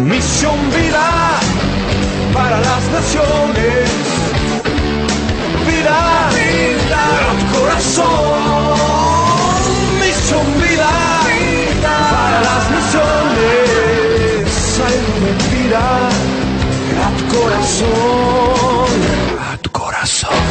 Misión vida para las naciones. Vida, vida al corazón. Misión vida, para las naciones. De vida al corazón. A corazón.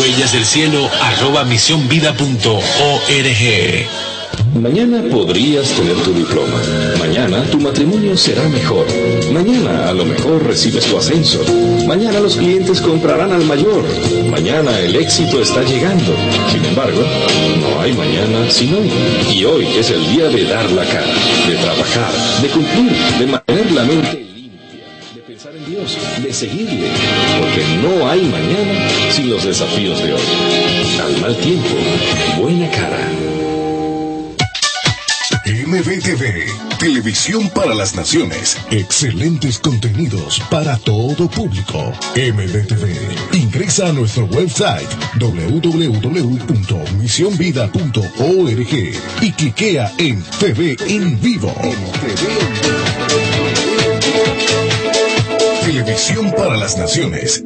Huellas del cielo arroba misionvida.org. Mañana podrías tener tu diploma. Mañana tu matrimonio será mejor. Mañana a lo mejor recibes tu ascenso. Mañana los clientes comprarán al mayor. Mañana el éxito está llegando. Sin embargo, no hay mañana sino hoy. Y hoy es el día de dar la cara, de trabajar, de cumplir, de mantener la mente limpia, de pensar en Dios, de seguirle. Porque no hay mañana sin los desafíos de hoy. Al mal tiempo, buena cara. MBTV, Televisión para las Naciones. Excelentes contenidos para todo público. MBTV. Ingresa a nuestro website www.misionvida.org y cliquea en TV en vivo. Televisión para las Naciones.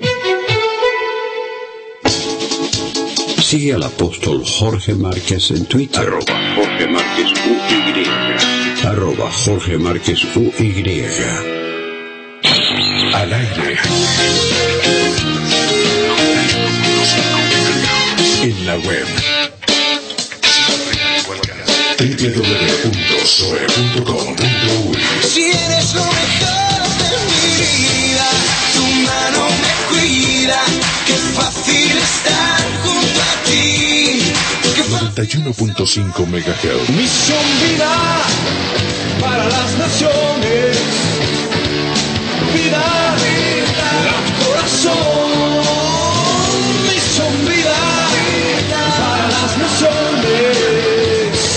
Sigue al apóstol Jorge Márquez en Twitter. Arroba Jorge Márquez UY. Arroba Jorge Márquez UY. Al aire. En la web. www.soe.com.uy Si eres lo mejor de mi vida, tu mano me cuida, qué fácil estar 91.5 MHz. Misión vida para las naciones. Vida, vida, corazón. Misión vida para las naciones.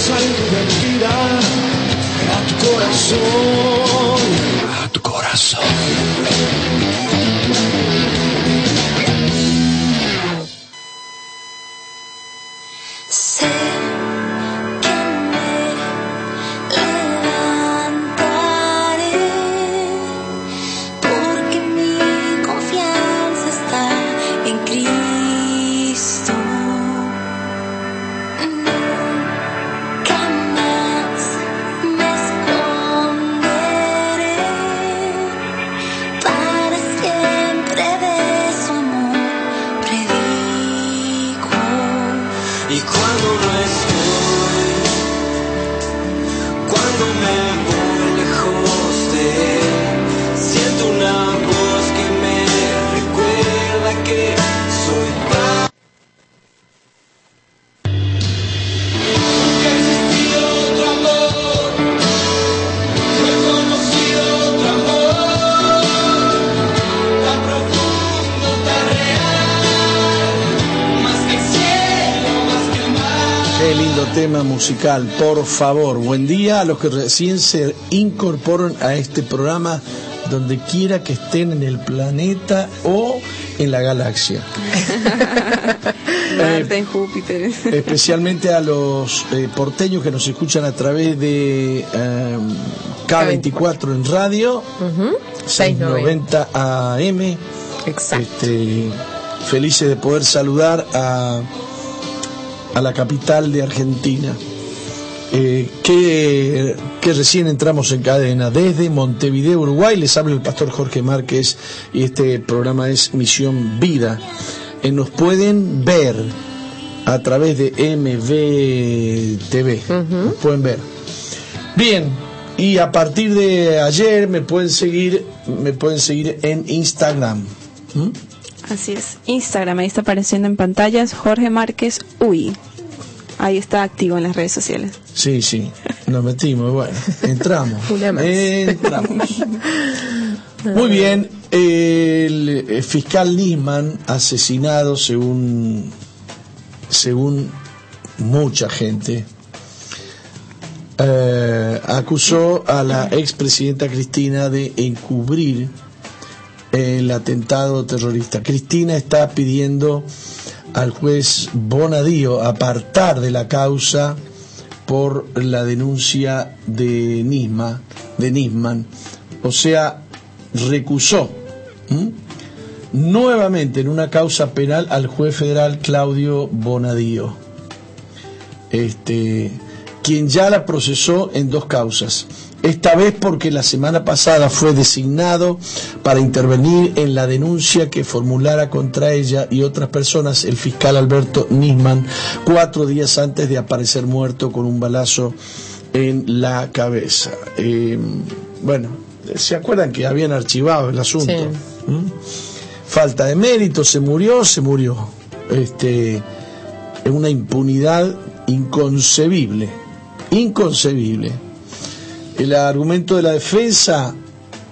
Algo de vida a tu corazón. A tu corazón. Musical, por favor. Buen día a los que recién se incorporan a este programa, donde quiera que estén en el planeta o en la galaxia. Marte, en Júpiter. Especialmente a los eh, porteños que nos escuchan a través de eh, K24 en radio, 690 AM. Exacto. Este, felices de poder saludar a, a la capital de Argentina. Eh, que, que recién entramos en cadena desde Montevideo, Uruguay. Les habla el pastor Jorge Márquez y este programa es Misión Vida. Eh, nos pueden ver a través de MVTV. Nos pueden ver. Bien, y a partir de ayer me pueden seguir, me pueden seguir en Instagram. ¿Mm? Así es. Instagram, ahí está apareciendo en pantallas Jorge Márquez UI. Ahí está activo en las redes sociales. Sí, sí, nos metimos, bueno, entramos. Entramos. Muy bien, el eh, fiscal Nisman, asesinado según, según mucha gente, eh, acusó a la expresidenta Cristina de encubrir el atentado terrorista. Cristina está pidiendo al juez Bonadío apartar de la causa por la denuncia de Nisma, de Nisman, o sea, recusó nuevamente en una causa penal al juez federal Claudio Bonadío, este, quien ya la procesó en dos causas. Esta vez porque la semana pasada fue designado para intervenir en la denuncia que formulara contra ella y otras personas el fiscal Alberto Nisman cuatro días antes de aparecer muerto con un balazo en la cabeza. Eh, bueno, ¿se acuerdan que habían archivado el asunto? Sí. ¿Mm? Falta de mérito, se murió, se murió. Este, es una impunidad inconcebible, inconcebible. El argumento de la defensa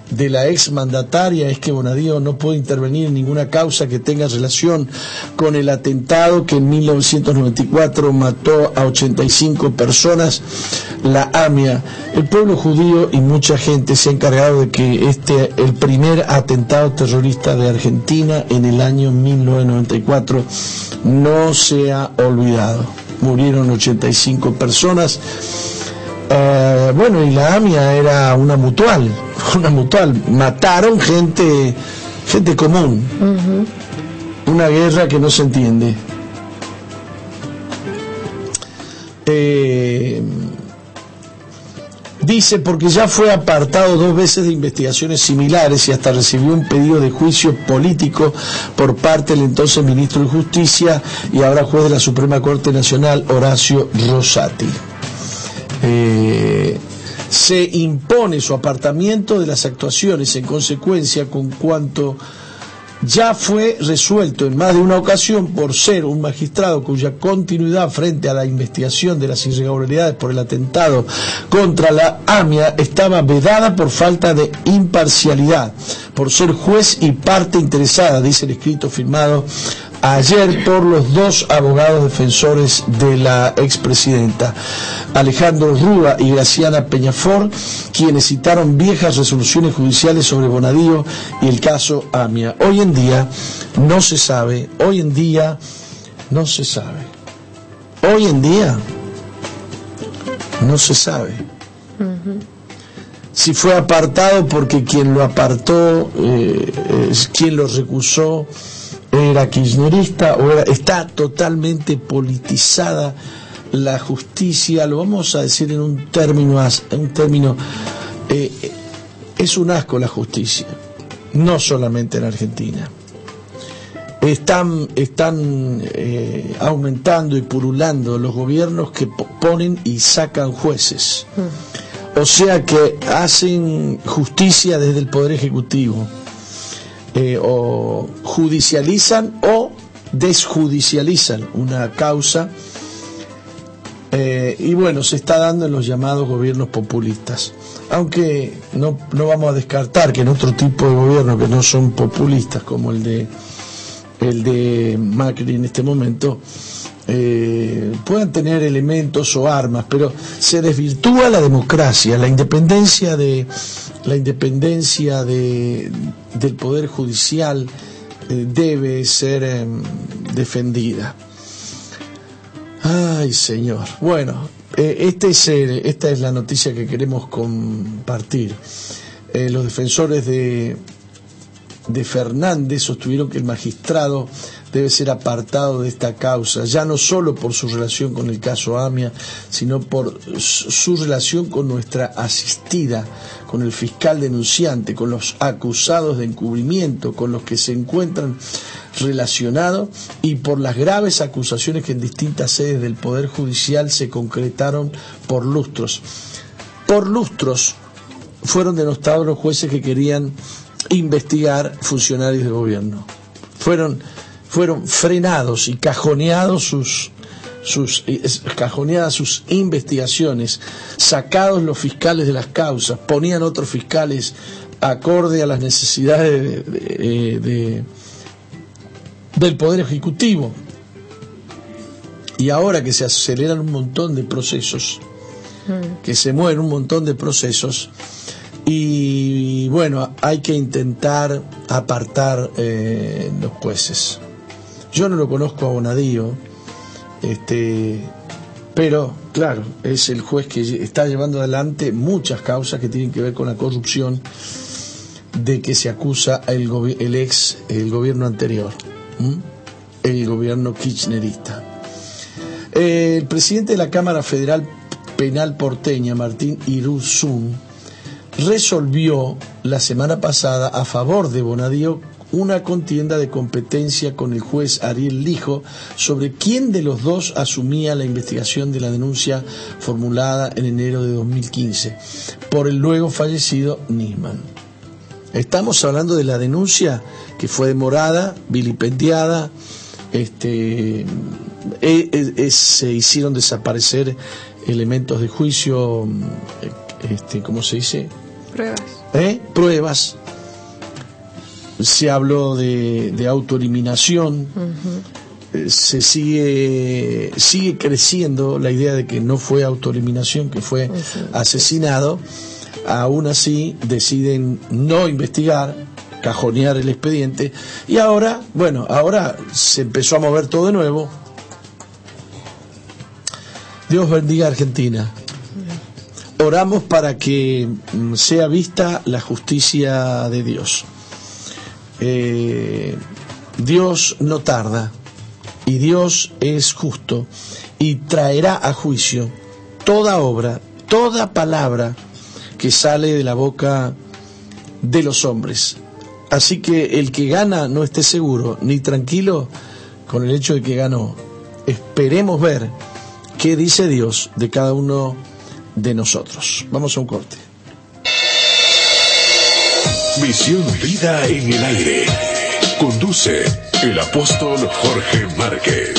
de la ex mandataria es que Bonadío no puede intervenir en ninguna causa que tenga relación con el atentado que en 1994 mató a 85 personas, la AMIA. El pueblo judío y mucha gente se ha encargado de que este, el primer atentado terrorista de Argentina en el año 1994, no sea olvidado. Murieron 85 personas. Eh, bueno, y la AMIA era una mutual, una mutual. Mataron gente, gente común. Una guerra que no se entiende. Eh, dice porque ya fue apartado dos veces de investigaciones similares y hasta recibió un pedido de juicio político por parte del entonces ministro de Justicia y ahora juez de la Suprema Corte Nacional, Horacio Rosati. Eh, se impone su apartamiento de las actuaciones en consecuencia con cuanto ya fue resuelto en más de una ocasión por ser un magistrado cuya continuidad frente a la investigación de las irregularidades por el atentado contra la AMIA estaba vedada por falta de imparcialidad, por ser juez y parte interesada, dice el escrito firmado ayer por los dos abogados defensores de la expresidenta, Alejandro Rúa y Graciana Peñafor, quienes citaron viejas resoluciones judiciales sobre Bonadío y el caso AMIA. Hoy en día no se sabe, hoy en día no se sabe. Hoy en día no se sabe si fue apartado porque quien lo apartó, eh, es quien lo recusó, era kirchnerista o era, está totalmente politizada la justicia, lo vamos a decir en un término, en un término eh, es un asco la justicia, no solamente en Argentina. Están, están eh, aumentando y purulando los gobiernos que po- ponen y sacan jueces. O sea que hacen justicia desde el Poder Ejecutivo. Eh, o judicializan o desjudicializan una causa. Eh, y bueno, se está dando en los llamados gobiernos populistas. Aunque no, no vamos a descartar que en otro tipo de gobiernos que no son populistas, como el de el de Macri en este momento, eh, puedan tener elementos o armas, pero se desvirtúa la democracia, la independencia de la independencia de, del poder judicial eh, debe ser em, defendida. Ay, señor. Bueno, eh, este es, esta es la noticia que queremos compartir. Los defensores de, de Fernández sostuvieron que el magistrado debe ser apartado de esta causa, ya no solo por su relación con el caso AMIA, sino por su relación con nuestra asistida, con el fiscal denunciante, con los acusados de encubrimiento, con los que se encuentran relacionados y por las graves acusaciones que en distintas sedes del Poder Judicial se concretaron por lustros. Por lustros fueron denostados los jueces que querían investigar funcionarios del gobierno. Fueron, fueron frenados y cajoneados sus, sus, eh, cajoneadas sus investigaciones, sacados los fiscales de las causas, ponían otros fiscales acorde a las necesidades de- de- de- del Poder Ejecutivo. Y ahora que se aceleran un montón de procesos, que se mueven un montón de procesos, y bueno, hay que intentar apartar eh, los jueces. Yo no lo conozco a Bonadío, este, Pero, claro, es el juez que está llevando adelante muchas causas que tienen que ver con la corrupción de que se acusa el, ex, el gobierno anterior, el gobierno kirchnerista. El presidente de la Cámara Federal Penal porteña, Martín Iruzún, resolvió la semana pasada a favor de Bonadío una contienda de competencia con el juez Ariel Lijo sobre quién de los dos asumía la investigación de la denuncia formulada en enero de 2015 por el luego fallecido Nisman. Estamos hablando de la denuncia que fue demorada, vilipendiada, este, e- e- e- se hicieron desaparecer elementos de juicio, este, ¿cómo se dice? Pruebas. ¿Eh? Pruebas. Se habló de, de autoeliminación. Eh, Se sigue, sigue creciendo la idea de que no fue autoeliminación, que fue asesinado. Aún así deciden no investigar, cajonear el expediente. Y ahora, bueno, ahora se empezó a mover todo de nuevo. Dios bendiga a Argentina. Oramos para que mm, sea vista la justicia de Dios. Eh, Dios no tarda y Dios es justo y traerá a juicio toda obra, toda palabra que sale de la boca de los hombres. Así que el que gana no esté seguro ni tranquilo con el hecho de que ganó. Esperemos ver qué dice Dios de cada uno de nosotros. Vamos a un corte. Misión Vida en el aire. Conduce el apóstol Jorge Márquez.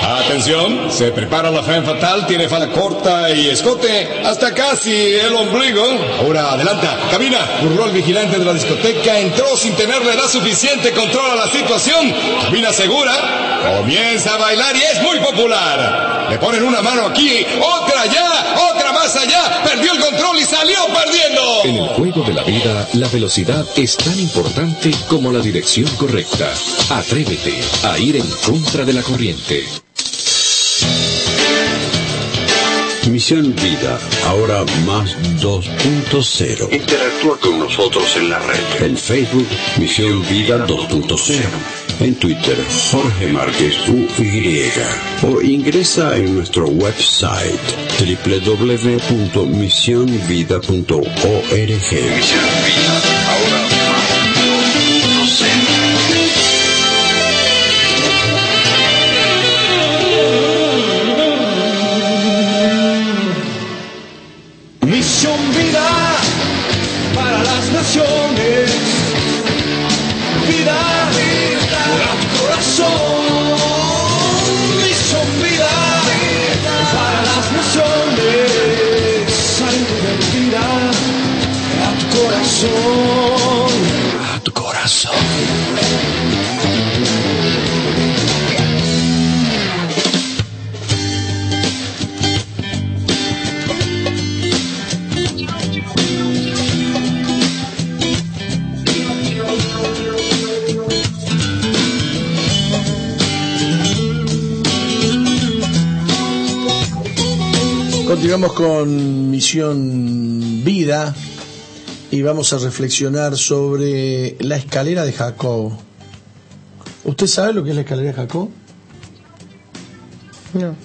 Atención, se prepara la femme fatal, tiene falda corta y escote hasta casi el ombligo. Ahora adelanta, camina, burló el vigilante de la discoteca, entró sin tener la suficiente, controla la situación, camina segura, comienza a bailar y es muy popular. Le ponen una mano aquí, otra allá, otra más allá, perdió el control y salió perdiendo. En el juego de la vida, la velocidad es tan importante como la dirección correcta. Atrévete a ir en contra de la corriente. Misión Vida, ahora más 2.0. Interactúa con nosotros en la red. En Facebook, Misión Vida 2.0. En Twitter, Jorge Márquez UY. O ingresa en nuestro website www.misionvida.org. Continuamos con Misión Vida y vamos a reflexionar sobre la escalera de Jacob. ¿Usted sabe lo que es la escalera de Jacob? No.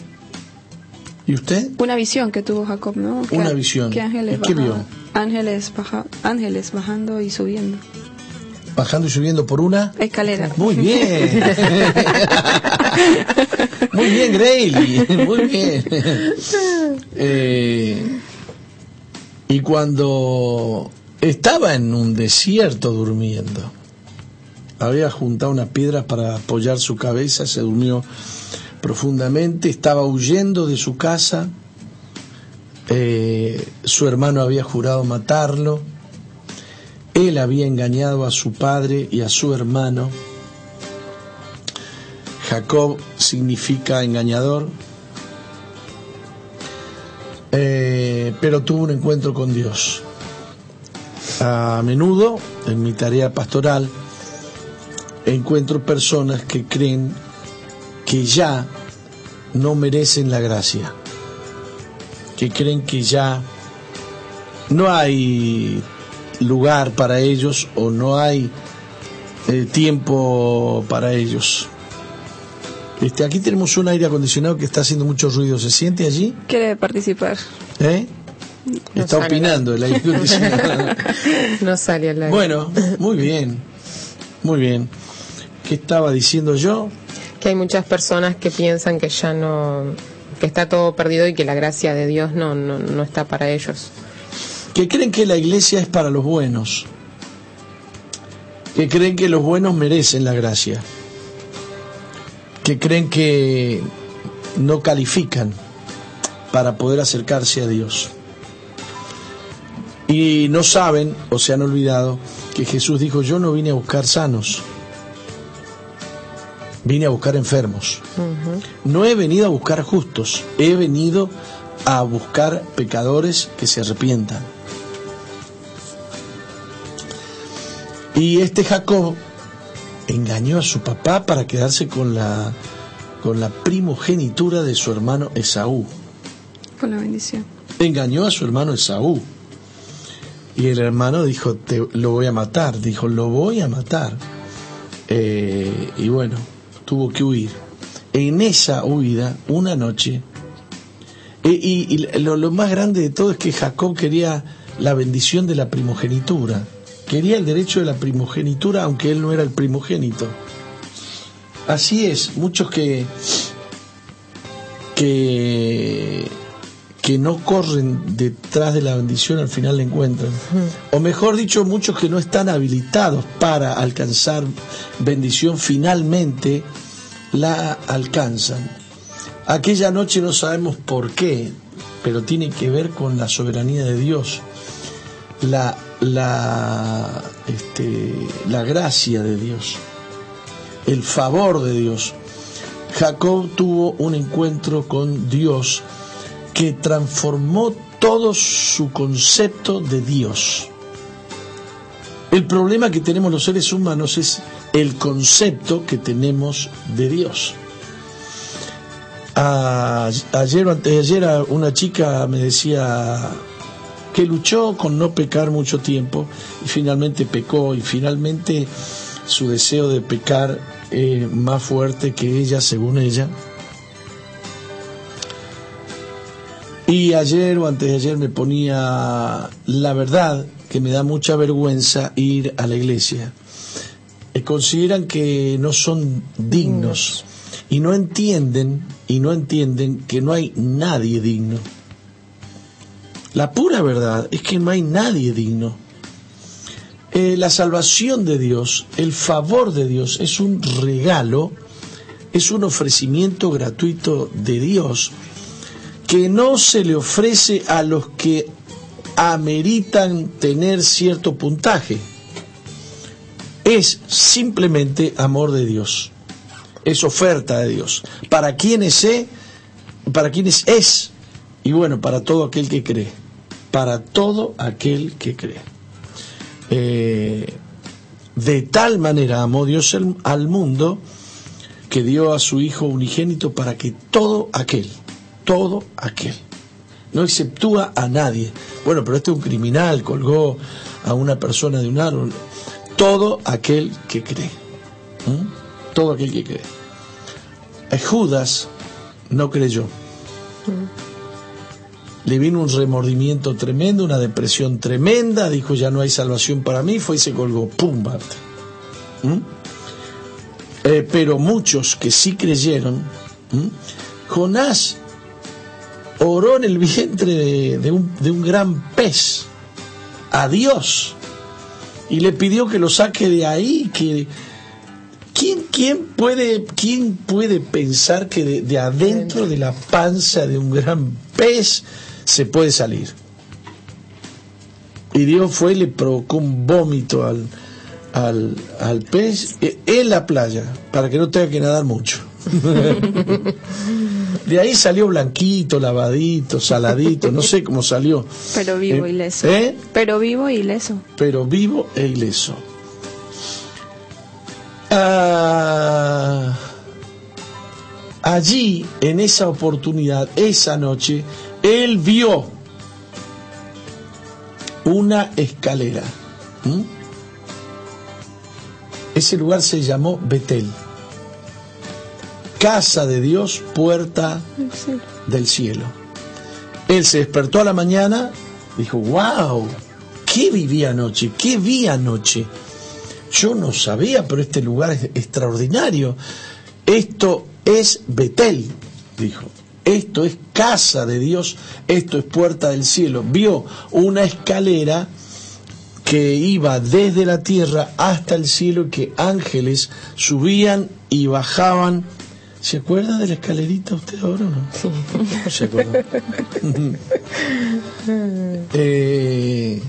¿Y usted? Una visión que tuvo Jacob, ¿no? Que- Una visión. Que ángeles, ¿Y qué vio? ángeles, baja- ángeles bajando y subiendo. Bajando y subiendo por una. Escalera. Muy bien. Muy bien, Grayley. Muy bien. Eh, y cuando estaba en un desierto durmiendo, había juntado unas piedras para apoyar su cabeza, se durmió profundamente, estaba huyendo de su casa, eh, su hermano había jurado matarlo, él había engañado a su padre y a su hermano, Jacob significa engañador, eh, pero tuvo un encuentro con Dios. A menudo, en mi tarea pastoral, encuentro personas que creen que ya no merecen la gracia, que creen que ya no hay lugar para ellos o no hay eh, tiempo para ellos. Este, aquí tenemos un aire acondicionado que está haciendo mucho ruido. ¿Se siente allí? Quiere participar. ¿Eh? está sale opinando el aire acondicionado. No sale al aire. bueno, muy bien. Muy bien. ¿Qué estaba diciendo yo? Que hay muchas personas que piensan que ya no, que está todo perdido y que la gracia de Dios no, no, no está para ellos. Que creen que la iglesia es para los buenos. Que creen que los buenos merecen la gracia. Que creen que no califican para poder acercarse a Dios. Y no saben o se han olvidado que Jesús dijo, yo no vine a buscar sanos, vine a buscar enfermos. No he venido a buscar justos, he venido a buscar pecadores que se arrepientan. Y este Jacob engañó a su papá para quedarse con la, con la primogenitura de su hermano Esaú. Con la bendición. Engañó a su hermano Esaú. Y el hermano dijo, te, lo voy a matar. Dijo, lo voy a matar. Eh, y bueno, tuvo que huir. En esa huida, una noche, e- y, y lo, lo más grande de todo es que Jacob quería la bendición de la primogenitura. Quería el derecho de la primogenitura, aunque él no era el primogénito. Así es, muchos que, que, que no corren detrás de la bendición al final la encuentran. O mejor dicho, muchos que no están habilitados para alcanzar bendición finalmente la alcanzan. Aquella noche no sabemos por qué, pero tiene que ver con la soberanía de Dios, la, la, este, la gracia de Dios, el favor de Dios. Jacob tuvo un encuentro con Dios que transformó todo su concepto de Dios. El problema que tenemos los seres humanos es el concepto que tenemos de Dios. Ayer o antes ayer una chica me decía que luchó con no pecar mucho tiempo y finalmente pecó y finalmente su deseo de pecar es más fuerte que ella según ella. Y ayer o antes de ayer me ponía la verdad que me da mucha vergüenza ir a la iglesia. Eh, consideran que no son dignos y no entienden y no entienden que no hay nadie digno. La pura verdad es que no hay nadie digno. Eh, la salvación de Dios, el favor de Dios es un regalo, es un ofrecimiento gratuito de Dios que no se le ofrece a los que ameritan tener cierto puntaje. Es simplemente amor de Dios. Es oferta de Dios. Para quienes es, para quienes es, y bueno, para todo aquel que cree. Para todo aquel que cree. Eh, de tal manera amó Dios al mundo que dio a su Hijo unigénito para que todo aquel, todo aquel, no exceptúa a nadie. Bueno, pero este es un criminal, colgó a una persona de un árbol. Todo aquel que cree. ¿Mm? Todo aquel que cree. Eh, Judas no creyó. Le vino un remordimiento tremendo, una depresión tremenda, dijo ya no hay salvación para mí, fue y se colgó, pum. ¿Mm? Eh, pero muchos que sí creyeron, ¿m? Jonás oró en el vientre de, un, de un gran pez a Dios y le pidió que lo saque de ahí, que ¿quién, quién, puede, quién puede pensar que de adentro de la panza de un gran pez se puede salir? Y Dios fue y le provocó un vómito al, al, al pez en la playa, para que no tenga que nadar mucho. De ahí salió blanquito, lavadito, saladito, no sé cómo salió, Pero vivo Eh, ileso. ¿eh? Pero vivo ileso. pero vivo e ileso. Ah, allí, en esa oportunidad, esa noche, él vio una escalera. ¿Mm? Ese lugar se llamó Betel. Casa de Dios, puerta del cielo. Él se despertó a la mañana, dijo, wow, ¿qué viví anoche? ¿Qué vi anoche? Yo no sabía, pero este lugar es extraordinario. Esto es Betel, dijo. Esto es casa de Dios, esto es puerta del cielo. Vio una escalera que iba desde la tierra hasta el cielo, que ángeles subían y bajaban. ¿Se acuerda de la escalerita usted ahora o no? No se acuerda. Eh,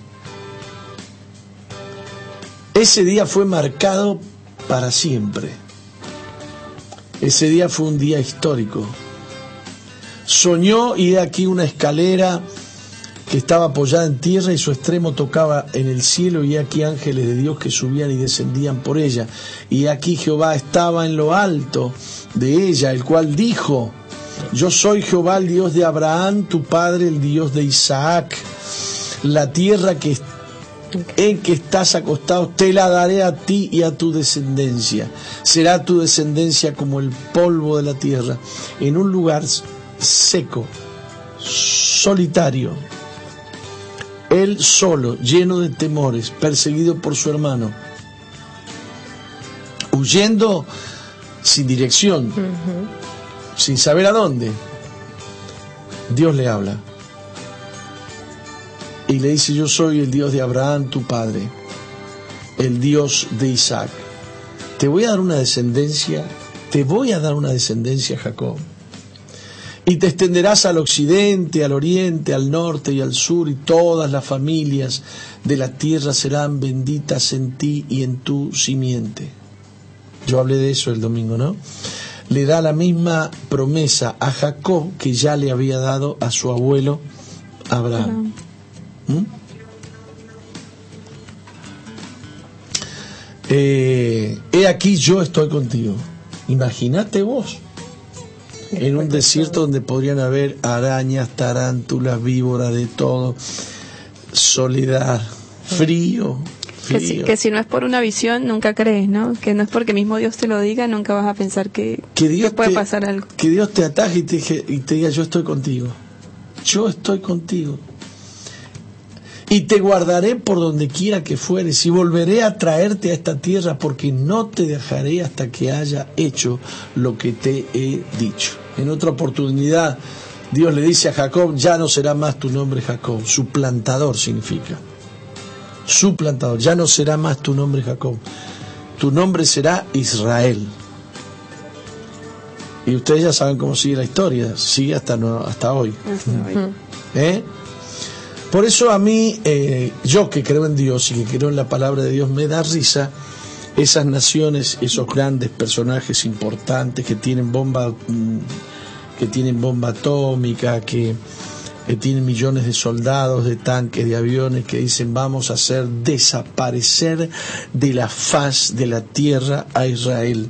ese día fue marcado para siempre. Ese día fue un día histórico. Soñó y de aquí una escalera que estaba apoyada en tierra y su extremo tocaba en el cielo y aquí ángeles de Dios que subían y descendían por ella. Y aquí Jehová estaba en lo alto de ella, el cual dijo, yo soy Jehová el Dios de Abraham, tu padre, el Dios de Isaac. La tierra que en que estás acostado, te la daré a ti y a tu descendencia. Será tu descendencia como el polvo de la tierra, en un lugar seco, solitario. Él solo, lleno de temores, perseguido por su hermano, huyendo sin dirección, sin saber a dónde. Dios le habla y le dice, yo soy el Dios de Abraham, tu padre, el Dios de Isaac. Te voy a dar una descendencia, te voy a dar una descendencia, Jacob. Y te extenderás al occidente, al oriente, al norte y al sur, y todas las familias de la tierra serán benditas en ti y en tu simiente. Yo hablé de eso el domingo, ¿no? Le da la misma promesa a Jacob que ya le había dado a su abuelo Abraham. ¿Mm? Eh, he aquí yo estoy contigo. Imagínate vos en un desierto donde podrían haber arañas, tarántulas, víboras, de todo, soledad, frío. Que si, frío. que si no es por una visión, nunca crees, ¿no? Que no es porque mismo Dios te lo diga, nunca vas a pensar que, que Dios que puede te, pasar algo. Que Dios te ataje y te, dije- y te diga, yo estoy contigo. Yo estoy contigo. Y te guardaré por donde quiera que fueres y volveré a traerte a esta tierra porque no te dejaré hasta que haya hecho lo que te he dicho. En otra oportunidad, Dios le dice a Jacob, ya no será más tu nombre Jacob, suplantador significa. Suplantador, ya no será más tu nombre Jacob, tu nombre será Israel. Y ustedes ya saben cómo sigue la historia, sigue hasta, no- hasta hoy. ¿Eh? Por eso a mí, eh, yo que creo en Dios y que creo en la palabra de Dios, me da risa esas naciones, esos grandes personajes importantes que tienen bomba, mm, que tienen bomba atómica, que, que tienen millones de soldados, de tanques, de aviones, que dicen vamos a hacer desaparecer de la faz de la tierra a Israel.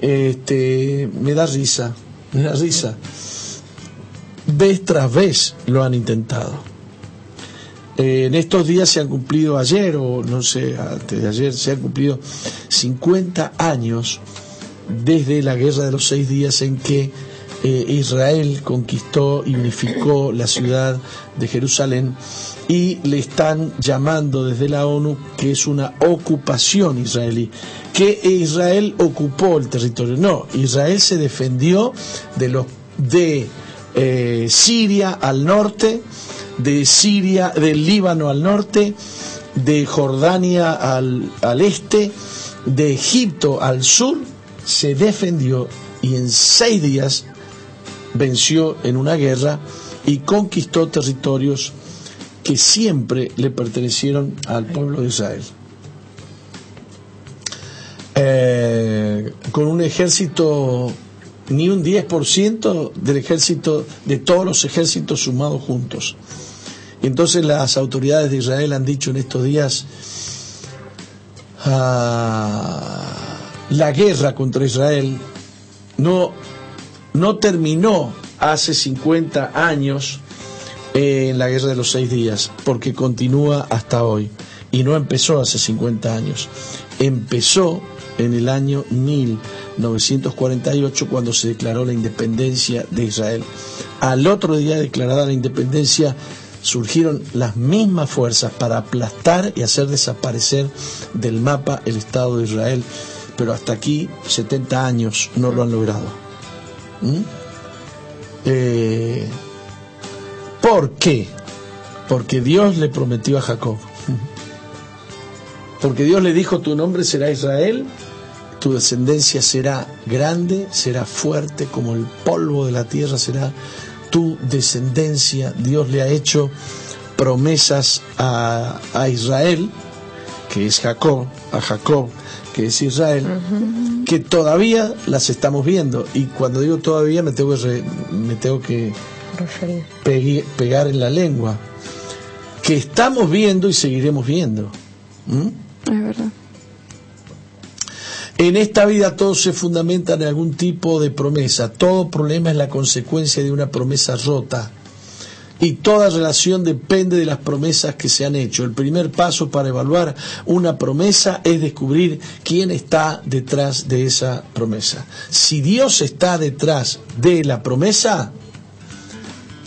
Este, me da risa, me da risa. Vez tras vez lo han intentado. En estos días se han cumplido ayer, o no sé, antes de ayer, se han cumplido 50 años desde la guerra de los seis días en que eh, Israel conquistó y unificó la ciudad de Jerusalén y le están llamando desde la ONU que es una ocupación israelí, que Israel ocupó el territorio. No, Israel se defendió de los de eh, Siria al norte, de Siria, del Líbano al norte, de Jordania al, al este, de Egipto al sur, se defendió y en seis días venció en una guerra y conquistó territorios que siempre le pertenecieron al pueblo de Israel. Eh, con un ejército, ni un 10% del ejército, de todos los ejércitos sumados juntos. Y entonces las autoridades de Israel han dicho en estos días, ah, la guerra contra Israel no no terminó hace 50 años en la guerra de los seis días, porque continúa hasta hoy. Y no empezó hace 50 años. Empezó en el año 1948 cuando se declaró la independencia de Israel. Al otro día declarada la independencia surgieron las mismas fuerzas para aplastar y hacer desaparecer del mapa el Estado de Israel, pero hasta aquí 70 años no lo han logrado. ¿Mm? Eh, ¿Por qué? Porque Dios le prometió a Jacob. Porque Dios le dijo, tu nombre será Israel, tu descendencia será grande, será fuerte como el polvo de la tierra, será tu descendencia. Dios le ha hecho promesas a, a Israel, que es Jacob, a Jacob, que es Israel, que todavía las estamos viendo. Y cuando digo todavía me tengo que, re- me tengo que pegar en la lengua. Que estamos viendo y seguiremos viendo. ¿Mm? Es verdad. En esta vida todo se fundamenta en algún tipo de promesa. Todo problema es la consecuencia de una promesa rota. Y toda relación depende de las promesas que se han hecho. El primer paso para evaluar una promesa es descubrir quién está detrás de esa promesa. Si Dios está detrás de la promesa,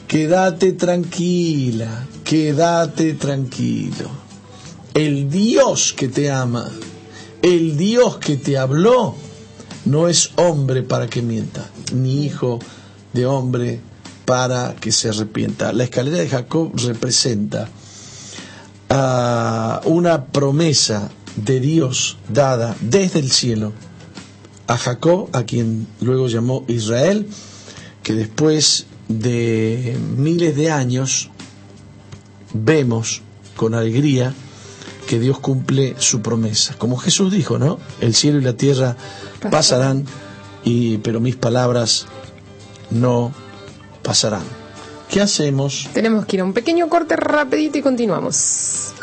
quédate tranquila, quédate tranquilo. El Dios que te ama, el Dios que te habló, no es hombre para que mienta, ni hijo de hombre para que se arrepienta. La escalera de Jacob representa ah, una promesa de Dios dada desde el cielo a Jacob, a quien luego llamó Israel, que después de miles de años vemos con alegría que Dios cumple su promesa. Como Jesús dijo, ¿no? El cielo y la tierra pasarán, y, pero mis palabras no pasarán. ¿Qué hacemos? Tenemos que ir a un pequeño corte rapidito y continuamos.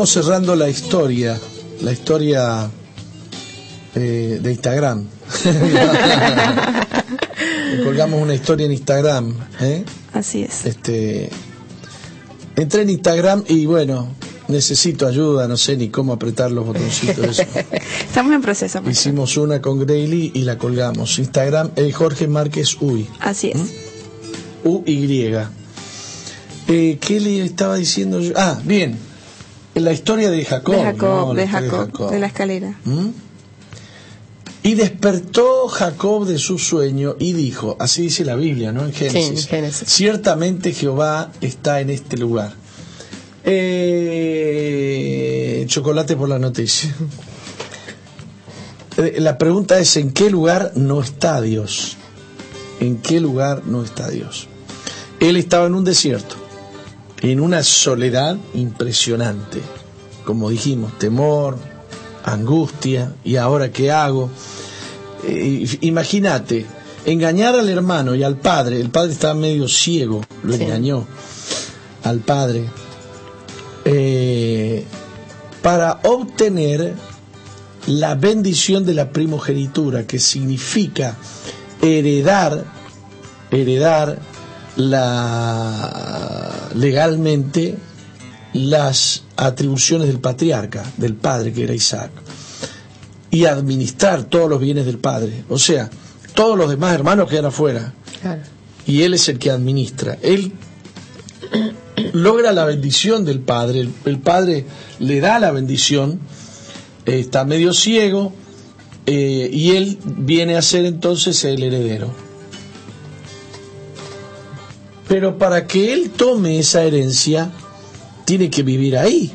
Vamos cerrando la historia, la historia eh, de Instagram. Colgamos una historia en Instagram. ¿eh? Así es. Este, entré en Instagram y bueno, necesito ayuda, no sé ni cómo apretar los botoncitos. eso. Estamos en proceso. Hicimos una con Grayley y la colgamos. Instagram, eh, Jorge Márquez Uy. Así es. U-Y. Eh, ¿Qué le estaba diciendo yo? Ah, bien. La historia de Jacob. de Jacob, ¿no? La de historia Jacob, de la escalera. ¿Mm? Y despertó Jacob de su sueño y dijo, así dice la Biblia, ¿no? En Génesis. Sí, en Génesis. Ciertamente Jehová está en este lugar. Eh, chocolate por la noticia. Eh, La pregunta es, ¿en qué lugar no está Dios? ¿En qué lugar no está Dios? Él estaba en un desierto, en una soledad impresionante. Como dijimos, temor, angustia, ¿y ahora qué hago? Eh, Imagínate, engañar al hermano y al padre, el padre estaba medio ciego, lo Sí. engañó al padre, eh, para obtener la bendición de la primogenitura, que significa heredar, heredar la, legalmente las atribuciones del patriarca, del padre que era Isaac, y administrar todos los bienes del padre. O sea, todos los demás hermanos quedan afuera Claro. y él es el que administra. Él logra la bendición del padre, el, el padre le da la bendición, eh, está medio ciego eh, y él viene a ser entonces el heredero. Pero para que él tome esa herencia, tiene que vivir ahí.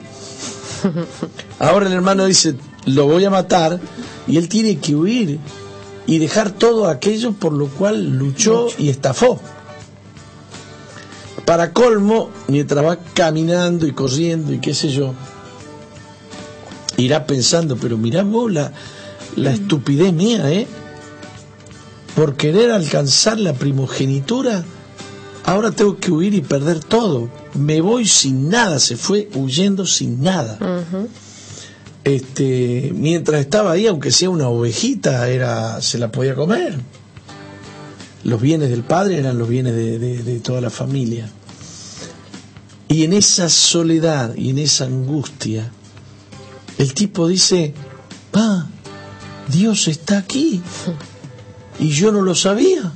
Ahora el hermano dice, lo voy a matar, y él tiene que huir y dejar todo aquello por lo cual luchó y estafó. Para colmo, mientras va caminando y corriendo y qué sé yo, irá pensando, pero mirá vos la, la estupidez mía, ¿eh? Por querer alcanzar la primogenitura, ahora tengo que huir y perder todo. Me voy sin nada, se fue huyendo sin nada. Este, mientras estaba ahí, aunque sea una ovejita, era, se la podía comer. Los bienes del padre eran los bienes de, de- de toda la familia. Y en esa soledad y en esa angustia, el tipo dice, pa, Dios está aquí. Y yo no lo sabía.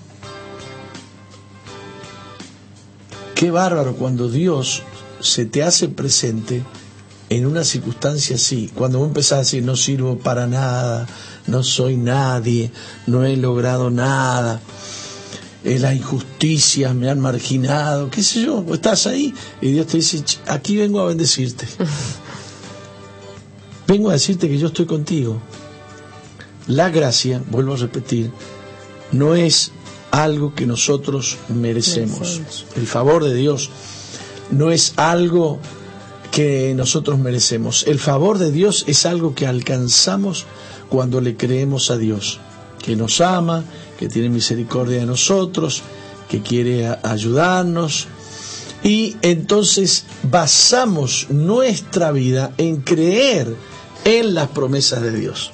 Qué bárbaro cuando Dios se te hace presente en una circunstancia así. Cuando vos empezás a decir, no sirvo para nada, no soy nadie, no he logrado nada, eh, las injusticias me han marginado, qué sé yo, vos estás ahí y Dios te dice, "Ch, aquí vengo a bendecirte. Vengo a decirte que yo estoy contigo. La gracia, vuelvo a repetir, no es algo que nosotros merecemos. El favor de Dios no es algo que nosotros merecemos. El favor de Dios es algo que alcanzamos cuando le creemos a Dios, que nos ama, que tiene misericordia de nosotros, que quiere ayudarnos. Y entonces basamos nuestra vida en creer en las promesas de Dios.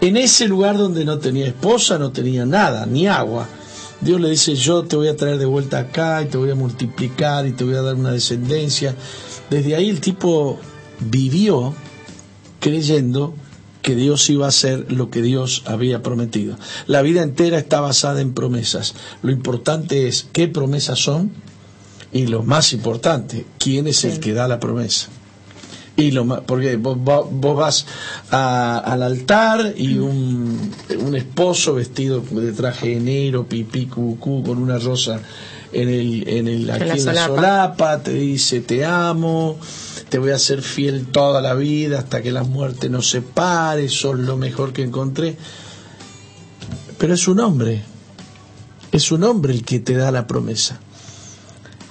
En ese lugar donde no tenía esposa, no tenía nada, ni agua, Dios le dice, yo te voy a traer de vuelta acá y te voy a multiplicar y te voy a dar una descendencia. Desde ahí el tipo vivió creyendo que Dios iba a hacer lo que Dios había prometido. La vida entera está basada en promesas. Lo importante es qué promesas son y lo más importante, quién es el que da la promesa. Y lo más, porque vos, vas a- al altar y un, un esposo vestido de traje negro, pipí, cucú, con una rosa en el, en el, aquí la en la solapa. solapa, te dice te amo, te voy a ser fiel toda la vida hasta que la muerte nos separe, sos lo mejor que encontré. Pero es un hombre, es un hombre el que te da la promesa.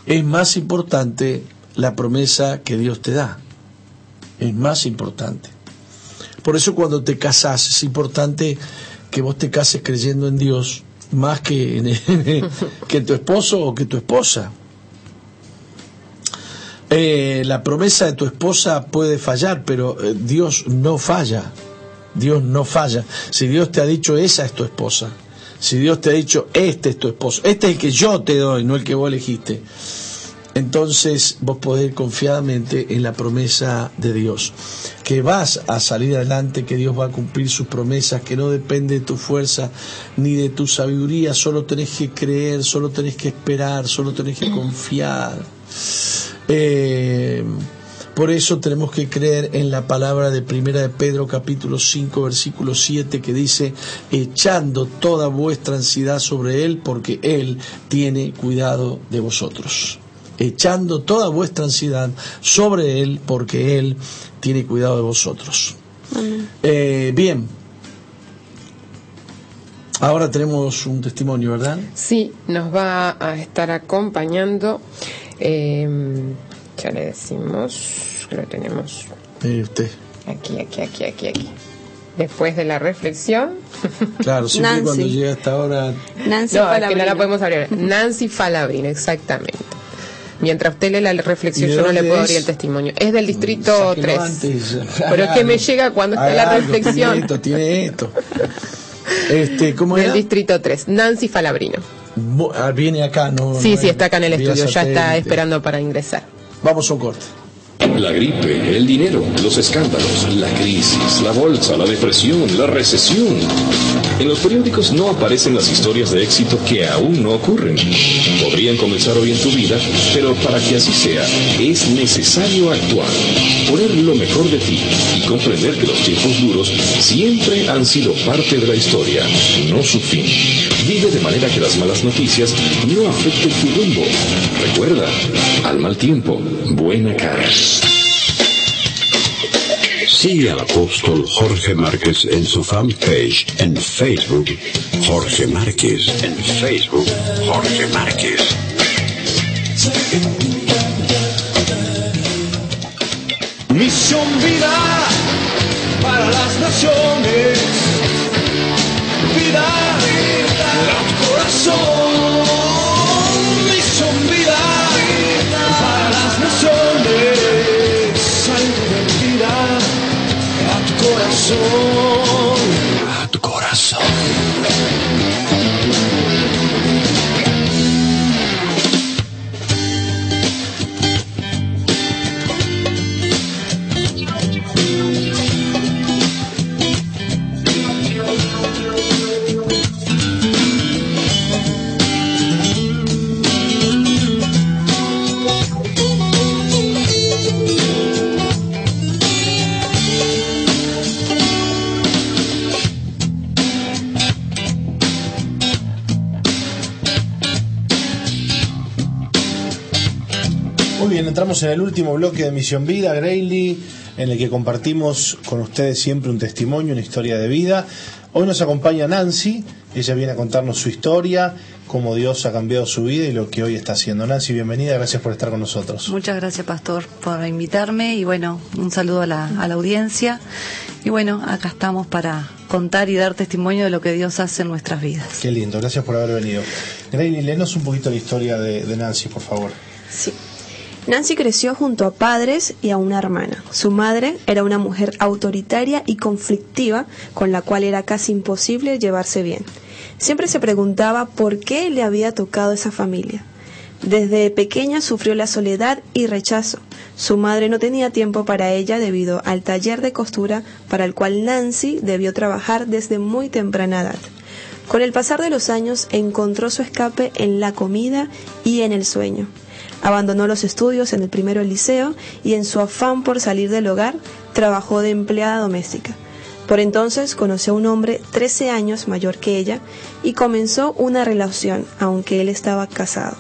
Es más importante la promesa que Dios te da es más importante. Por eso cuando te casas es importante que vos te cases creyendo en Dios más que en, que tu esposo o que tu esposa. Eh, la promesa de tu esposa puede fallar, pero eh, Dios no falla. Dios no falla. Si Dios te ha dicho esa es tu esposa, si Dios te ha dicho este es tu esposo, este es el que yo te doy, no el que vos elegiste, entonces vos podés ir confiadamente en la promesa de Dios, que vas a salir adelante, que Dios va a cumplir sus promesas, que no depende de tu fuerza ni de tu sabiduría, solo tenés que creer, solo tenés que esperar, solo tenés que confiar. Eh, por eso tenemos que creer en la palabra de Primera de Pedro capítulo 5 versículo 7 que dice, echando toda vuestra ansiedad sobre Él porque Él tiene cuidado de vosotros. Echando toda vuestra ansiedad sobre Él porque Él tiene cuidado de vosotros. Eh, bien, ahora tenemos un testimonio, ¿verdad? Sí, nos va a estar acompañando. eh, ya le decimos que lo tenemos Eh, usted. aquí, aquí, aquí, aquí, aquí. Después de la reflexión. Claro, siempre Nancy. cuando llega esta hora... Nancy no, es que no la podemos abrir. Nancy Falabrino, exactamente. Mientras usted lee la reflexión, ¿Y de yo no le puedo abrir el testimonio. Es del distrito Sáquelo 3. antes. Pero es que me llega cuando está la reflexión. Tiene esto, tiene esto. Este, ¿Cómo Del era? distrito 3. Nancy Falabrino. Ah, Viene acá, no. Sí, no sí, es está acá en el estudio. Ya está esperando para ingresar. Vamos a un corte. La gripe, el dinero, los escándalos, la crisis, la bolsa, la depresión, la recesión. En los periódicos no aparecen las historias de éxito que aún no ocurren. Podrían comenzar hoy en tu vida, pero para que así sea, es necesario actuar, poner lo mejor de ti y comprender que los tiempos duros siempre han sido parte de la historia, no su fin. Vive de manera que las malas noticias no afecten tu rumbo. Recuerda, al mal tiempo, buena cara. Sigue al apóstol Jorge Márquez en su fanpage en Facebook. Jorge Márquez en Facebook. Jorge Márquez. Misión vida para las naciones. Vida, vida corazón. Entramos en el último bloque de Misión Vida, Grayley, en el que compartimos con ustedes siempre un testimonio, una historia de vida. Hoy nos acompaña Nancy, ella viene a contarnos su historia, cómo Dios ha cambiado su vida y lo que hoy está haciendo. Nancy, bienvenida, gracias por estar con nosotros. Muchas gracias, Pastor, por invitarme y bueno, un saludo a la, a la audiencia. Y bueno, acá estamos para contar y dar testimonio de lo que Dios hace en nuestras vidas. Qué lindo, gracias por haber venido. Grayley, léenos un poquito la historia de, de Nancy, por favor. Sí. Nancy creció junto a padres y a una hermana. Su madre era una mujer autoritaria y conflictiva con la cual era casi imposible llevarse bien. Siempre se preguntaba por qué le había tocado esa familia. Desde pequeña sufrió la soledad y rechazo. Su madre no tenía tiempo para ella debido al taller de costura para el cual Nancy debió trabajar desde muy temprana edad. Con el pasar de los años encontró su escape en la comida y en el sueño. Abandonó los estudios en el primero liceo y en su afán por salir del hogar trabajó de empleada doméstica. Por entonces conoció a un hombre 13 años mayor que ella y comenzó una relación, aunque él estaba casado.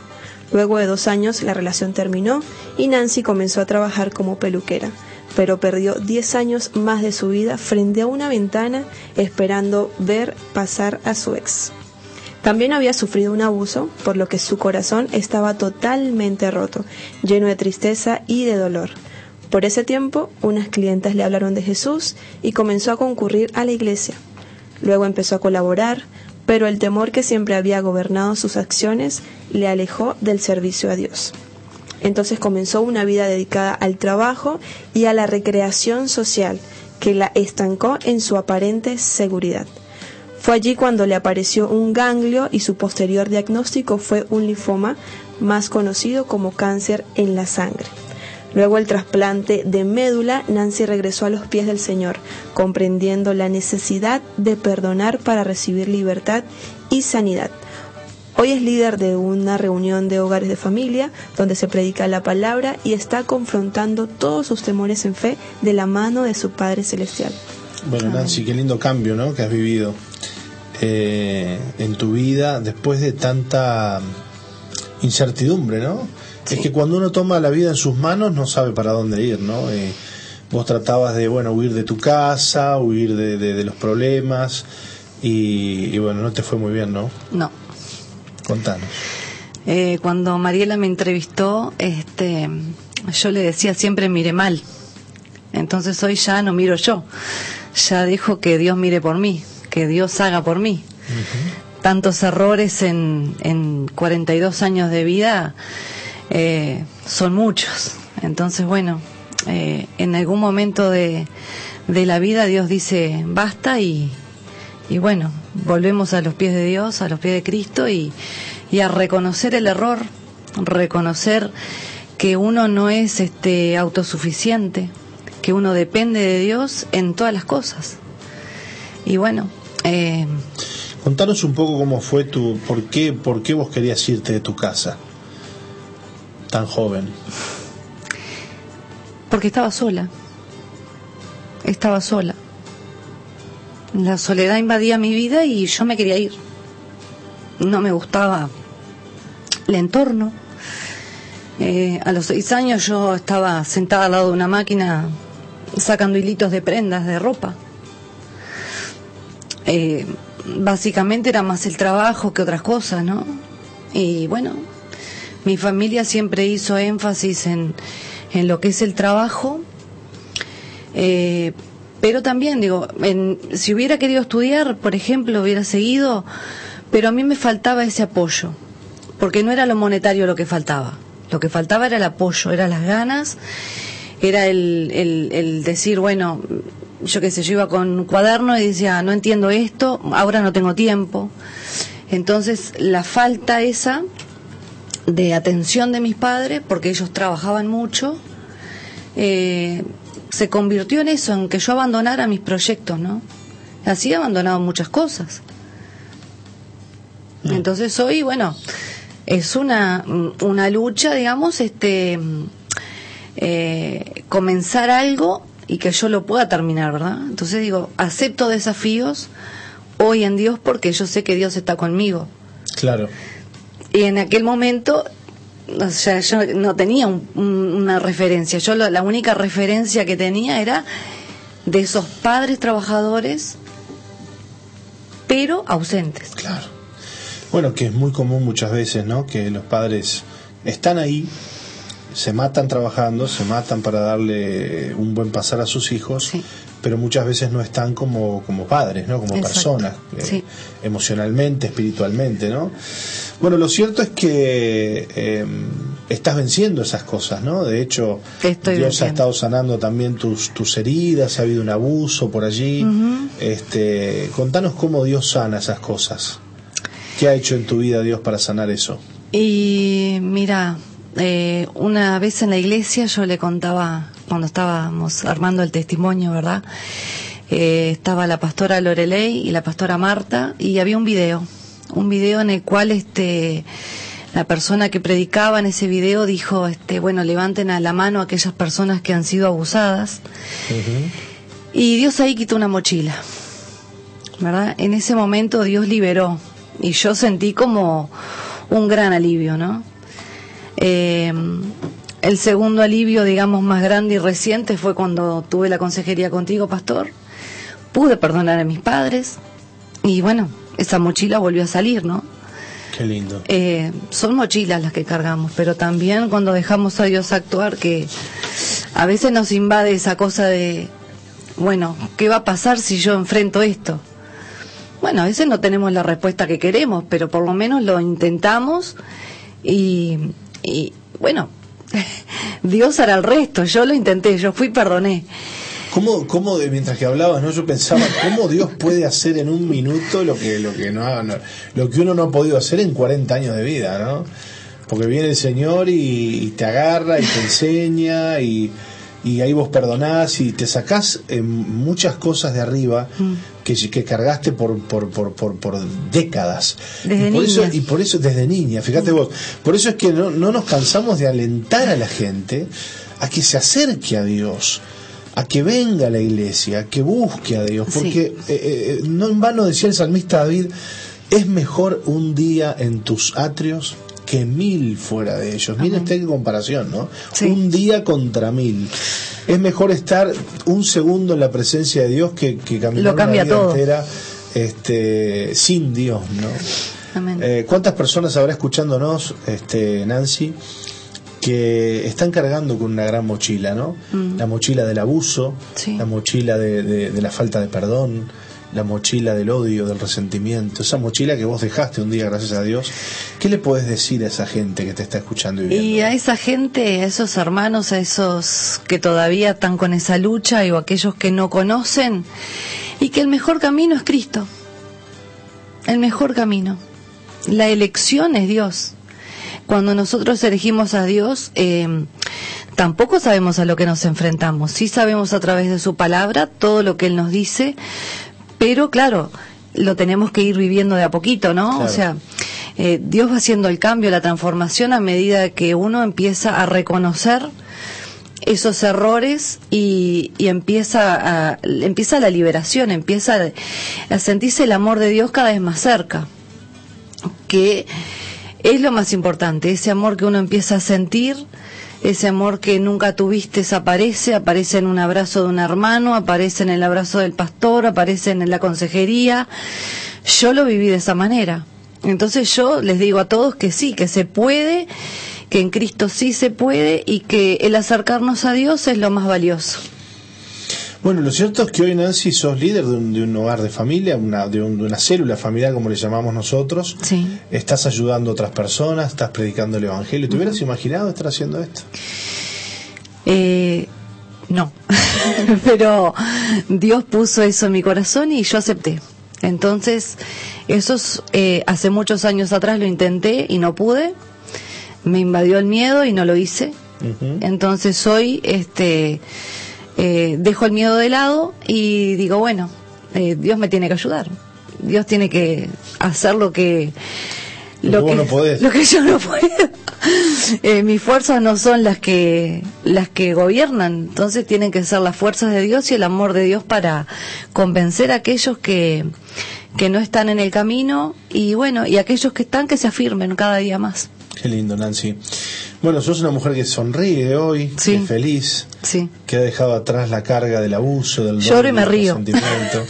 Luego de dos años la relación terminó y Nancy comenzó a trabajar como peluquera, pero perdió 10 años más de su vida frente a una ventana esperando ver pasar a su ex. También había sufrido un abuso, por lo que su corazón estaba totalmente roto, lleno de tristeza y de dolor. Por ese tiempo, unas clientas le hablaron de Jesús y comenzó a concurrir a la iglesia. Luego empezó a colaborar, pero el temor que siempre había gobernado sus acciones le alejó del servicio a Dios. Entonces comenzó una vida dedicada al trabajo y a la recreación social, que la estancó en su aparente seguridad. Fue allí cuando le apareció un ganglio y su posterior diagnóstico fue un linfoma, más conocido como cáncer en la sangre. Luego el trasplante de médula, Nancy regresó a los pies del Señor, comprendiendo la necesidad de perdonar para recibir libertad y sanidad. Hoy es líder de una reunión de hogares de familia donde se predica la palabra y está confrontando todos sus temores en fe de la mano de su Padre Celestial. Bueno, Nancy, qué lindo cambio ¿no? que has vivido eh, en tu vida después de tanta incertidumbre, ¿no? Es que cuando uno toma la vida en sus manos no sabe para dónde ir, ¿no? Eh, vos tratabas de, bueno, huir de tu casa, huir de, de- de los problemas y, y, bueno, no te fue muy bien, ¿no? No. Contanos. Eh, cuando Mariela me entrevistó, este, yo le decía siempre mire mal. Entonces hoy ya no miro yo. Ya dejo que Dios mire por mí, que Dios haga por mí. Tantos errores en, en 42 años de vida eh, son muchos. Entonces, bueno, eh, en algún momento de, de la vida Dios dice basta y, y bueno, volvemos a los pies de Dios, a los pies de Cristo y, y a reconocer el error, reconocer que uno no es este autosuficiente, que uno depende de Dios en todas las cosas. Y bueno, eh, Contanos un poco cómo fue tu, por qué, por qué vos querías irte de tu casa tan joven. porque estaba sola, estaba sola. La soledad invadía mi vida y yo me quería ir. No me gustaba el entorno. Eh, a los seis años yo estaba sentada al lado de una máquina sacando hilitos de prendas de ropa. Eh, básicamente era más el trabajo que otras cosas, ¿no? Y bueno, mi familia siempre hizo énfasis en, en lo que es el trabajo, eh, pero también digo, en- si hubiera querido estudiar, por ejemplo, hubiera seguido, pero a mí me faltaba ese apoyo, porque no era lo monetario lo que faltaba, lo que faltaba era el apoyo, eran las ganas, era el, el, el decir, bueno, yo qué sé, yo iba con un cuaderno y decía, no entiendo esto, ahora no tengo tiempo. Entonces, la falta esa de atención de mis padres, porque ellos trabajaban mucho, eh, se convirtió en eso, en que yo abandonara mis proyectos, ¿no? Así he abandonado muchas cosas. Entonces hoy, bueno, es una, una lucha, digamos, este, eh, comenzar algo y que yo lo pueda terminar, ¿verdad? Entonces digo, acepto desafíos hoy en Dios porque yo sé que Dios está conmigo. Claro. Y en aquel momento, o sea, yo no tenía un- un- una referencia. Yo lo- la única referencia que tenía era de esos padres trabajadores, pero ausentes. Claro. Bueno, que es muy común muchas veces, ¿no? Que los padres están ahí, se matan trabajando, se matan para darle un buen pasar a sus hijos, pero muchas veces no están como, como padres, ¿no? Como Exacto. personas, eh, Sí. emocionalmente, espiritualmente, ¿no? Bueno, lo cierto es que eh, estás venciendo esas cosas, ¿no? De hecho, Estoy Dios ha estado sanando también tus, tus heridas, ha habido un abuso por allí. Este, contanos cómo Dios sana esas cosas. ¿Qué ha hecho en tu vida Dios para sanar eso? Y mira, eh, una vez en la iglesia yo le contaba, cuando estábamos armando el testimonio, ¿verdad? Eh, estaba la pastora Lorelei y la pastora Marta y había un video, un video en el cual este la persona que predicaba en ese video dijo, este, bueno, levanten a la mano a aquellas personas que han sido abusadas. Y Dios ahí quitó una mochila, ¿verdad? En ese momento Dios liberó y yo sentí como un gran alivio, ¿no? Eh, el segundo alivio, digamos, más grande y reciente fue cuando tuve la consejería contigo, pastor. Pude perdonar a mis padres y bueno, esa mochila volvió a salir, ¿no? Qué lindo. Eh, son mochilas las que cargamos, pero también cuando dejamos a Dios actuar, que a veces nos invade esa cosa de, bueno, ¿qué va a pasar si yo enfrento esto? Bueno, a veces no tenemos la respuesta que queremos, pero por lo menos lo intentamos y, y, bueno, Dios hará el resto. Yo lo intenté, yo fui perdoné. ¿Cómo, cómo de- mientras que hablabas, no, yo pensaba cómo Dios puede hacer en un minuto lo que lo que no, no- lo que uno no ha podido hacer en 40 años de vida, ¿no? Porque viene el Señor y, y te agarra y te enseña y, y ahí vos perdonás y te sacás eh, muchas cosas de arriba que, que cargaste por, por, por, por, por décadas. Desde y por eso, niña. y por eso desde niña, fíjate vos, por eso es que no, no nos cansamos de alentar a la gente a que se acerque a Dios, a que venga a la iglesia, a que busque a Dios, porque eh, eh, no en vano decía el salmista David, es mejor un día en tus atrios que mil fuera de ellos. Mire usted qué comparación, ¿no? Un día contra mil. Es mejor estar un segundo en la presencia de Dios que, que caminar Lo cambia una vida todo. entera este, sin Dios, ¿no? Amén. Eh, ¿Cuántas personas habrá escuchándonos, este, Nancy, que están cargando con una gran mochila, ¿no? Mm. La mochila del abuso, Sí. la mochila de, de- de la falta de perdón, la mochila del odio, del resentimiento, esa mochila que vos dejaste un día, gracias a Dios. ¿Qué le podés decir a esa gente que te está escuchando y viendo? Y a esa gente, a esos hermanos, a esos que todavía están con esa lucha y o aquellos que no conocen, y que el mejor camino es Cristo. El mejor camino. La elección es Dios. Cuando nosotros elegimos a Dios, eh, tampoco sabemos a lo que nos enfrentamos. Sí sabemos a través de su palabra todo lo que Él nos dice, pero claro, lo tenemos que ir viviendo de a poquito, ¿no? Claro. O sea, eh, Dios va haciendo el cambio, la transformación a medida que uno empieza a reconocer esos errores y, y empieza a, empieza la liberación, empieza a, a sentirse el amor de Dios cada vez más cerca, que es lo más importante, ese amor que uno empieza a sentir, ese amor que nunca tuviste aparece, aparece en un abrazo de un hermano, aparece en el abrazo del pastor, aparece en la consejería. Yo lo viví de esa manera. Entonces yo les digo a todos que sí, que se puede, que en Cristo sí se puede y que el acercarnos a Dios es lo más valioso. Bueno, lo cierto es que hoy, Nancy, sos líder de un, de un hogar de familia, una, de, un- de una célula familiar, como le llamamos nosotros. Sí. Estás ayudando a otras personas, estás predicando el Evangelio. ¿Te hubieras imaginado estar haciendo esto? Eh, no, pero Dios puso eso en mi corazón y yo acepté. Entonces, eso es, eh, hace muchos años atrás lo intenté y no pude. Me invadió el miedo y no lo hice. Entonces hoy, este, eh, dejo el miedo de lado y digo, bueno, eh, Dios me tiene que ayudar. Dios tiene que hacer lo que Lo que no podés. lo que yo no puedo. Eh, mis fuerzas no son las que las que gobiernan, entonces tienen que ser las fuerzas de Dios y el amor de Dios para convencer a aquellos que que no están en el camino y bueno, y aquellos que están que se afirmen cada día más. Qué lindo, Nancy. Bueno, sos una mujer que sonríe hoy, que es feliz, Sí. que ha dejado atrás la carga del abuso, del Lloro dolor, y me río.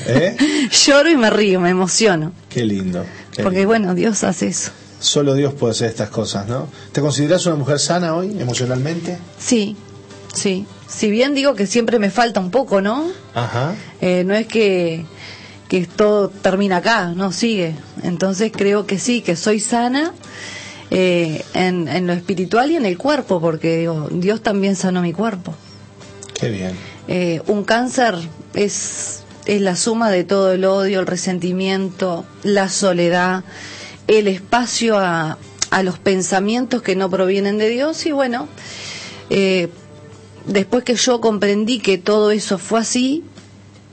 ¿Eh? Lloro y me río, me emociono, Qué lindo. qué porque lindo. bueno, Dios hace eso. Solo Dios puede hacer estas cosas, ¿no? ¿Te consideras una mujer sana hoy, emocionalmente? Sí. Sí. Si bien digo que siempre me falta un poco, ¿no? Ajá. Eh, no es que, que todo termina acá, no sigue. Entonces creo que sí, que soy sana eh, en, en lo espiritual y en el cuerpo, porque digo, Dios también sanó mi cuerpo. Qué bien. Eh, un cáncer es, es la suma de todo el odio, el resentimiento, la soledad, el espacio a, a los pensamientos que no provienen de Dios y bueno, eh, después que yo comprendí que todo eso fue así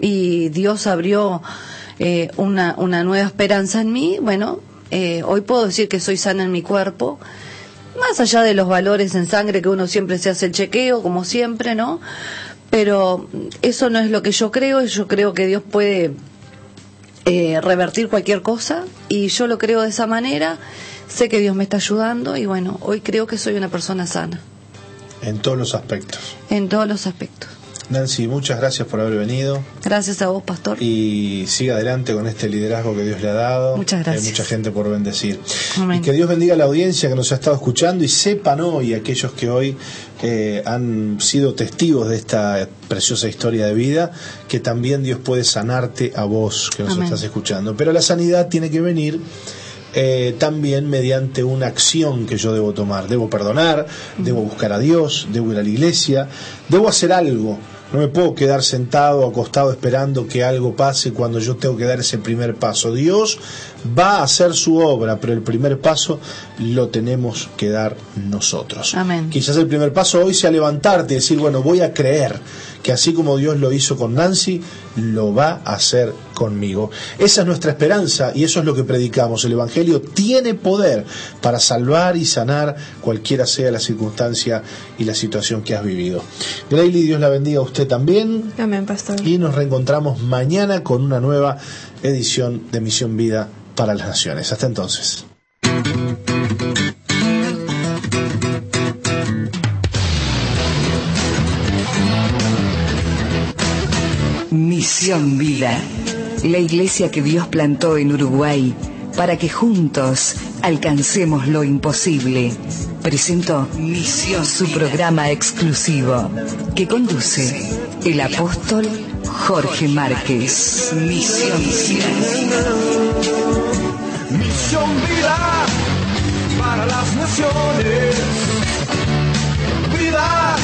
y Dios abrió eh, una, una nueva esperanza en mí, bueno, eh, hoy puedo decir que soy sana en mi cuerpo, más allá de los valores en sangre que uno siempre se hace el chequeo, como siempre, ¿no? Pero eso no es lo que yo creo, yo creo que Dios puede eh, revertir cualquier cosa y yo lo creo de esa manera, sé que Dios me está ayudando y bueno, hoy creo que soy una persona sana En todos los aspectos. en todos los aspectos. Nancy, muchas gracias por haber venido Gracias a vos, pastor. y siga adelante con este liderazgo que Dios le ha dado. Muchas gracias. Hay mucha gente por bendecir. Amén. Y que Dios bendiga a la audiencia que nos ha estado escuchando y sepan hoy aquellos que hoy eh, han sido testigos de esta preciosa historia de vida, que también Dios puede sanarte a vos que nos Amén. estás escuchando. Pero la sanidad tiene que venir eh, también mediante una acción que yo debo tomar. Debo perdonar, debo buscar a Dios, debo ir a la iglesia, debo hacer algo. No me puedo quedar sentado, acostado, esperando que algo pase cuando yo tengo que dar ese primer paso. Dios va a hacer su obra, pero el primer paso lo tenemos que dar nosotros. Amén. Quizás el primer paso hoy sea levantarte y decir, bueno, voy a creer que así como Dios lo hizo con Nancy, lo va a hacer conmigo. Esa es nuestra esperanza y eso es lo que predicamos. El Evangelio tiene poder para salvar y sanar cualquiera sea la circunstancia y la situación que has vivido. Grayley, Dios la bendiga a usted también. Amén, pastor. Y nos reencontramos mañana con una nueva edición de Misión Vida para las Naciones. Hasta entonces. Misión Vida, la iglesia que Dios plantó en Uruguay para que juntos alcancemos lo imposible. Presentó Misión su programa exclusivo que conduce el apóstol Jorge Márquez. Misión Vida. Misión vida para las naciones. Vida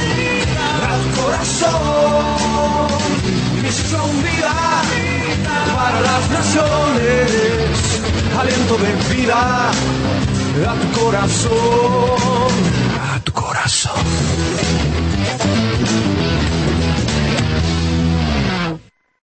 al corazón. Misión vida para las naciones. Aliento de vida a tu corazón. A tu corazón.